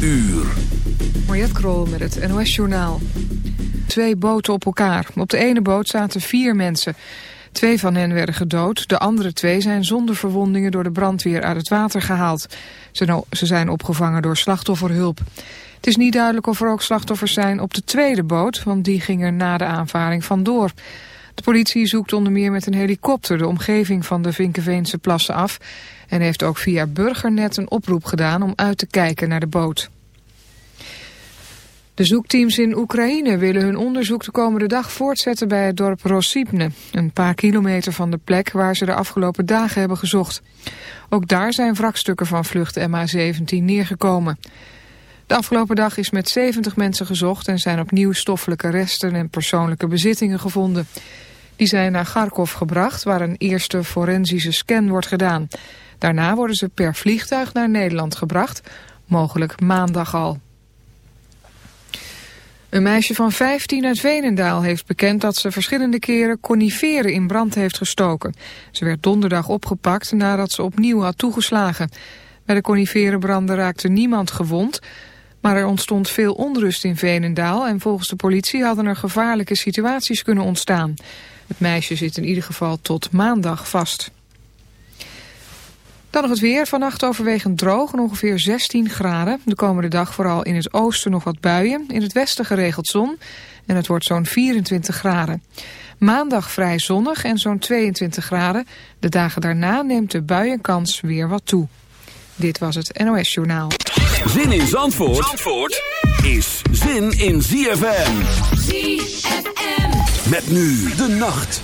uur. Mariette Krol met het NOS Journaal. Twee boten op elkaar. Op de ene boot zaten vier mensen. Twee van hen werden gedood. De andere twee zijn zonder verwondingen door de brandweer uit het water gehaald. Ze zijn opgevangen door slachtofferhulp. Het is niet duidelijk of er ook slachtoffers zijn op de tweede boot, want die ging er na de aanvaring vandoor. De politie zoekt onder meer met een helikopter de omgeving van de Vinkenveense plassen af... en heeft ook via Burgernet een oproep gedaan om uit te kijken naar de boot. De zoekteams in Oekraïne willen hun onderzoek de komende dag voortzetten bij het dorp Rosipne, een paar kilometer van de plek waar ze de afgelopen dagen hebben gezocht. Ook daar zijn wrakstukken van vlucht MH17 neergekomen. De afgelopen dag is met 70 mensen gezocht en zijn opnieuw stoffelijke resten en persoonlijke bezittingen gevonden. Die zijn naar Kharkov gebracht, waar een eerste forensische scan wordt gedaan. Daarna worden ze per vliegtuig naar Nederland gebracht, mogelijk maandag al. Een meisje van 15 uit Venendaal heeft bekend dat ze verschillende keren coniferen in brand heeft gestoken. Ze werd donderdag opgepakt nadat ze opnieuw had toegeslagen. Bij de coniferenbranden raakte niemand gewond, maar er ontstond veel onrust in Venendaal en volgens de politie hadden er gevaarlijke situaties kunnen ontstaan. Het meisje zit in ieder geval tot maandag vast. Dan nog het weer. Vannacht overwegend droog en ongeveer 16 graden. De komende dag vooral in het oosten nog wat buien. In het westen geregeld zon. En het wordt zo'n 24 graden. Maandag vrij zonnig en zo'n 22 graden. De dagen daarna neemt de buienkans weer wat toe. Dit was het NOS Journaal. Zin in Zandvoort, Zandvoort is zin in ZFM. ZFM. Met nu de nacht.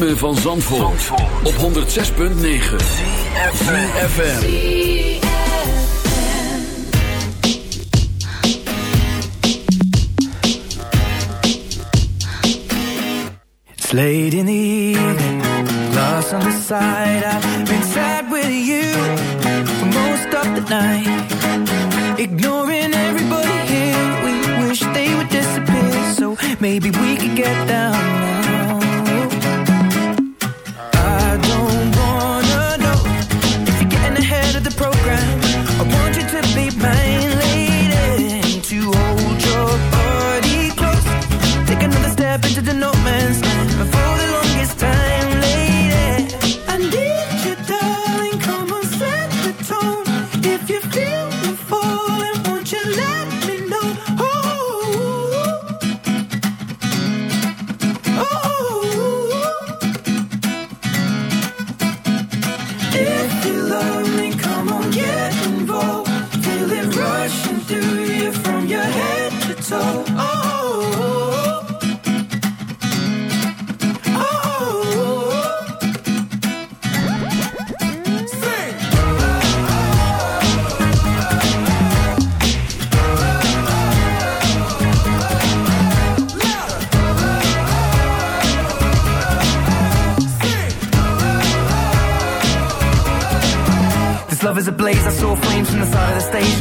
Ritme van Zandvoort, op 106.9 CFFM It's late in the evening Lost on the side I've been sad with you For most of the night. Ignoring everybody here We wish they would disappear So maybe we could get down now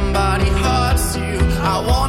somebody hurts you, I want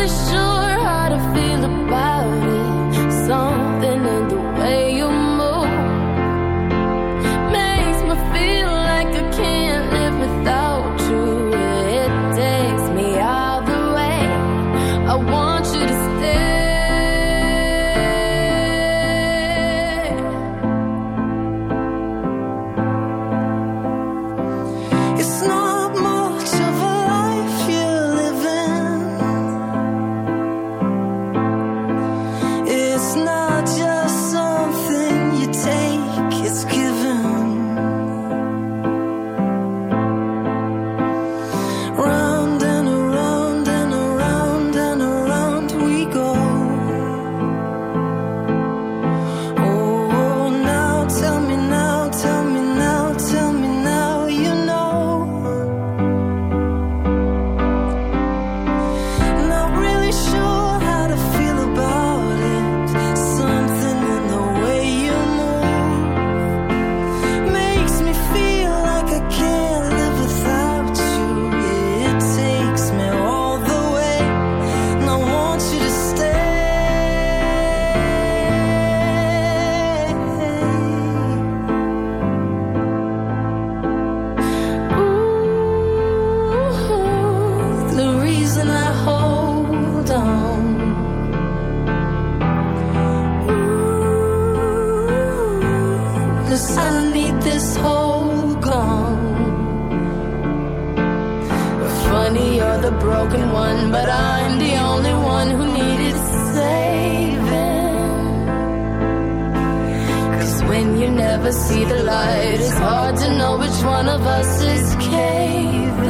really sure how to feel about it. Something in the It's hard to know which one of us is caving.